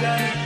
done.